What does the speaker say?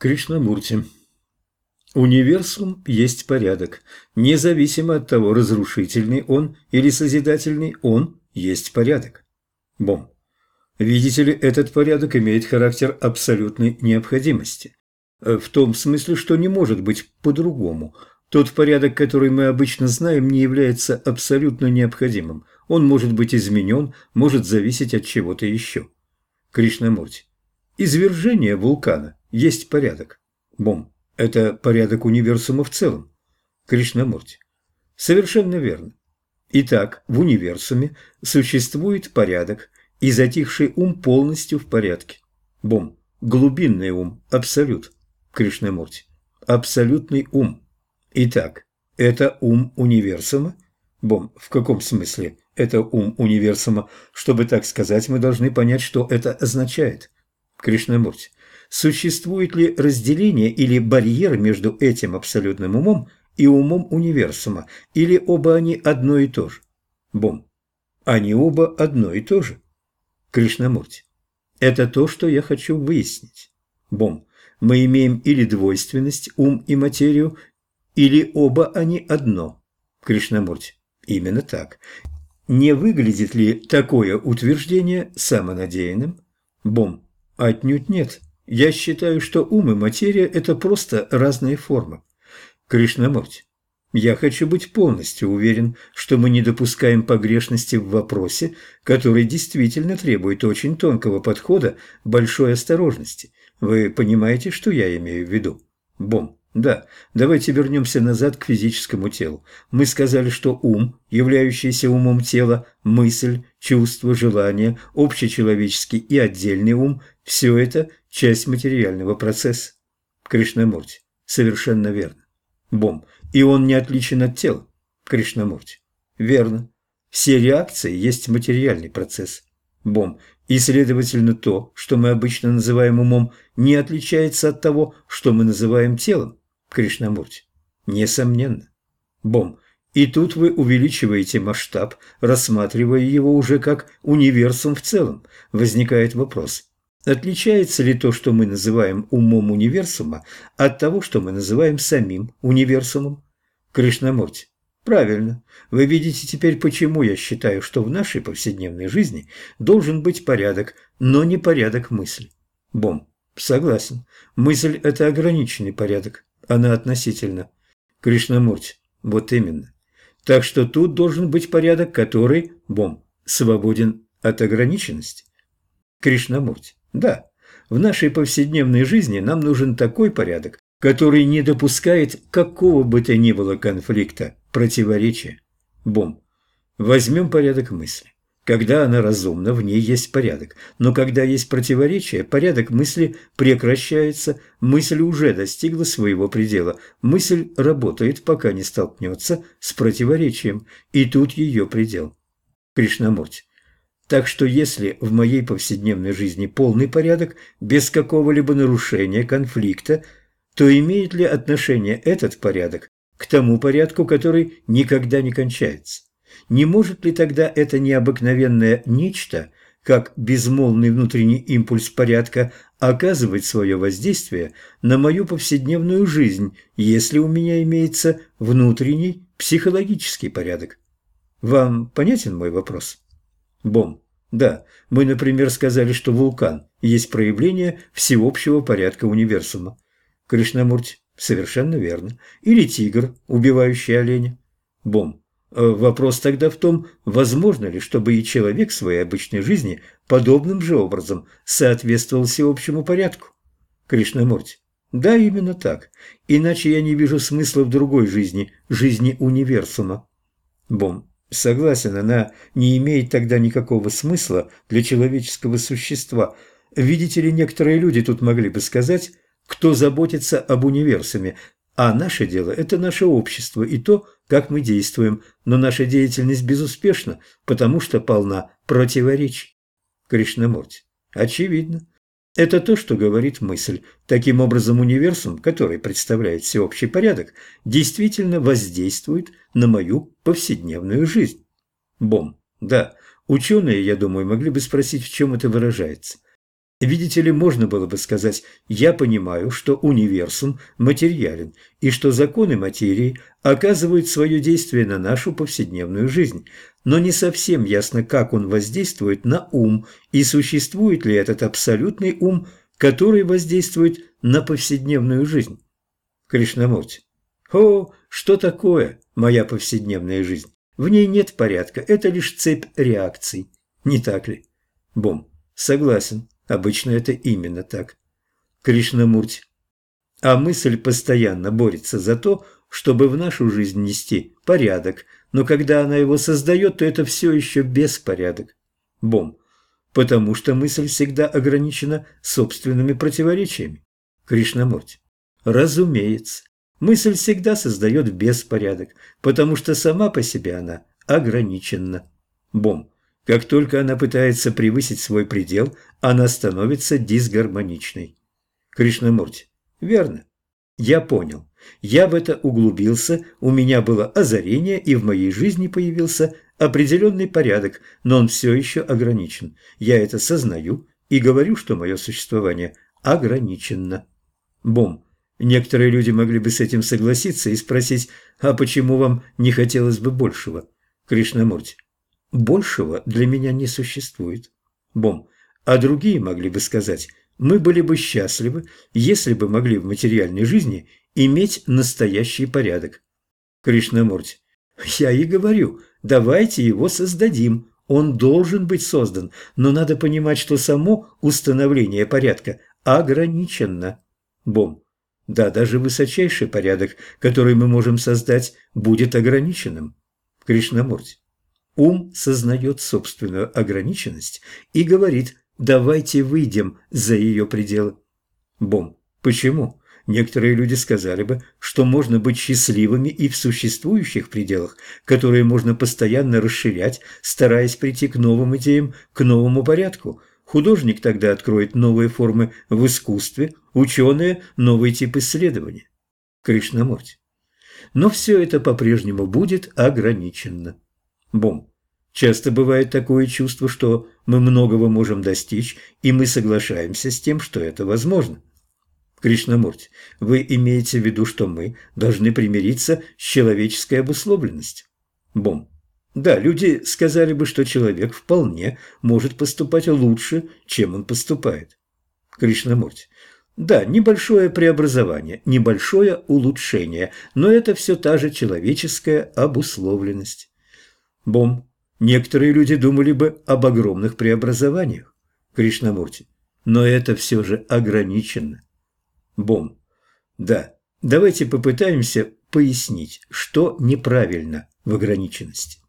Кришнамурти. Универсум есть порядок. Независимо от того, разрушительный он или созидательный, он есть порядок. Бом. Видите ли, этот порядок имеет характер абсолютной необходимости. В том смысле, что не может быть по-другому. Тот порядок, который мы обычно знаем, не является абсолютно необходимым. Он может быть изменен, может зависеть от чего-то еще. Кришнамурти. Извержение вулкана есть порядок. Бом. Это порядок универсума в целом. Кришнамурти. Совершенно верно. Итак, в универсуме существует порядок, и затихший ум полностью в порядке. Бом. Глубинный ум. Абсолют. Кришнамурти. Абсолютный ум. Итак, это ум универсума? Бом. В каком смысле это ум универсума? Чтобы так сказать, мы должны понять, что это означает. Кришнамурти. Существует ли разделение или барьер между этим абсолютным умом и умом универсума, или оба они одно и то же? Бом. Они оба одно и то же. Кришнамурти. Это то, что я хочу выяснить. Бом. Мы имеем или двойственность, ум и материю, или оба они одно. Кришнамурти. Именно так. Не выглядит ли такое утверждение самонадеянным? Бом. Отнюдь нет. Я считаю, что ум и материя – это просто разные формы. Кришнамурти, я хочу быть полностью уверен, что мы не допускаем погрешности в вопросе, который действительно требует очень тонкого подхода, большой осторожности. Вы понимаете, что я имею в виду? Бом. Да, давайте вернемся назад к физическому телу. Мы сказали, что ум, являющийся умом тела, мысль, чувство, желание, общечеловеческий и отдельный ум – все это часть материального процесса. Кришнамурти. Совершенно верно. Бом. И он не отличен от тела. Кришнамурти. Верно. Все реакции есть материальный процесс. Бом. И, следовательно, то, что мы обычно называем умом, не отличается от того, что мы называем телом. Кришнамурти. Несомненно. Бом. И тут вы увеличиваете масштаб, рассматривая его уже как универсум в целом. Возникает вопрос. Отличается ли то, что мы называем умом универсума, от того, что мы называем самим универсумом? Кришнамурти. Правильно. Вы видите теперь, почему я считаю, что в нашей повседневной жизни должен быть порядок, но не порядок мысли. Бом. Согласен. Мысль – это ограниченный порядок она относительно. Кришнамурти, вот именно. Так что тут должен быть порядок, который, бом, свободен от ограниченности. Кришнамурти, да, в нашей повседневной жизни нам нужен такой порядок, который не допускает какого бы то ни было конфликта, противоречия. Бом, возьмем порядок мысли. Когда она разумна, в ней есть порядок. Но когда есть противоречие, порядок мысли прекращается, мысль уже достигла своего предела. Мысль работает, пока не столкнется с противоречием, и тут ее предел. Кришнамурти. Так что если в моей повседневной жизни полный порядок, без какого-либо нарушения, конфликта, то имеет ли отношение этот порядок к тому порядку, который никогда не кончается? Не может ли тогда это необыкновенное нечто, как безмолвный внутренний импульс порядка, оказывать свое воздействие на мою повседневную жизнь, если у меня имеется внутренний психологический порядок? Вам понятен мой вопрос? Бом. Да, мы, например, сказали, что вулкан есть проявление всеобщего порядка универсума. Кришнамурти. Совершенно верно. Или тигр, убивающий оленя. Бом. Э, вопрос тогда в том, возможно ли, чтобы и человек в своей обычной жизни подобным же образом соответствовал всеобщему порядку? Кришнамурти. Да, именно так. Иначе я не вижу смысла в другой жизни, жизни универсума. Бом. Согласен, она не имеет тогда никакого смысла для человеческого существа. Видите ли, некоторые люди тут могли бы сказать, кто заботится об универсуме, а наше дело – это наше общество и то, как мы действуем, но наша деятельность безуспешна, потому что полна противоречий. Кришнамурти. Очевидно. Это то, что говорит мысль. Таким образом, универсум, который представляет всеобщий порядок, действительно воздействует на мою повседневную жизнь. Бом. Да, ученые, я думаю, могли бы спросить, в чем это выражается. Видите ли, можно было бы сказать, я понимаю, что универсум материален, и что законы материи оказывают свое действие на нашу повседневную жизнь, но не совсем ясно, как он воздействует на ум, и существует ли этот абсолютный ум, который воздействует на повседневную жизнь. Кришнамурти. О, что такое моя повседневная жизнь? В ней нет порядка, это лишь цепь реакций. Не так ли? Бом. Согласен. Обычно это именно так. Кришнамурти. А мысль постоянно борется за то, чтобы в нашу жизнь нести порядок, но когда она его создает, то это все еще беспорядок. Бом. Потому что мысль всегда ограничена собственными противоречиями. Кришнамурти. Разумеется. Мысль всегда создает беспорядок, потому что сама по себе она ограничена. Бом. Как только она пытается превысить свой предел, она становится дисгармоничной. Кришнамурти. Верно. Я понял. Я в это углубился, у меня было озарение, и в моей жизни появился определенный порядок, но он все еще ограничен. Я это сознаю и говорю, что мое существование ограничено. Бом. Некоторые люди могли бы с этим согласиться и спросить, а почему вам не хотелось бы большего? Кришнамурти. Большего для меня не существует. Бом. А другие могли бы сказать, мы были бы счастливы, если бы могли в материальной жизни иметь настоящий порядок. Кришнамурти. Я и говорю, давайте его создадим. Он должен быть создан, но надо понимать, что само установление порядка ограничено. Бом. Да, даже высочайший порядок, который мы можем создать, будет ограниченным. Кришнамурти. Ум сознает собственную ограниченность и говорит «давайте выйдем за ее пределы». Бом. Почему? Некоторые люди сказали бы, что можно быть счастливыми и в существующих пределах, которые можно постоянно расширять, стараясь прийти к новым идеям, к новому порядку. Художник тогда откроет новые формы в искусстве, ученые – новый тип исследования. Кришнамурти. Но все это по-прежнему будет ограничено. Бом. Часто бывает такое чувство, что мы многого можем достичь, и мы соглашаемся с тем, что это возможно. Кришнамурти, вы имеете в виду, что мы должны примириться с человеческой обусловленностью? Бом. Да, люди сказали бы, что человек вполне может поступать лучше, чем он поступает. Кришнамурти. Да, небольшое преобразование, небольшое улучшение, но это все та же человеческая обусловленность. Бом. Некоторые люди думали бы об огромных преобразованиях, Кришнамурти, но это все же ограничено. Бом. Да, давайте попытаемся пояснить, что неправильно в ограниченности.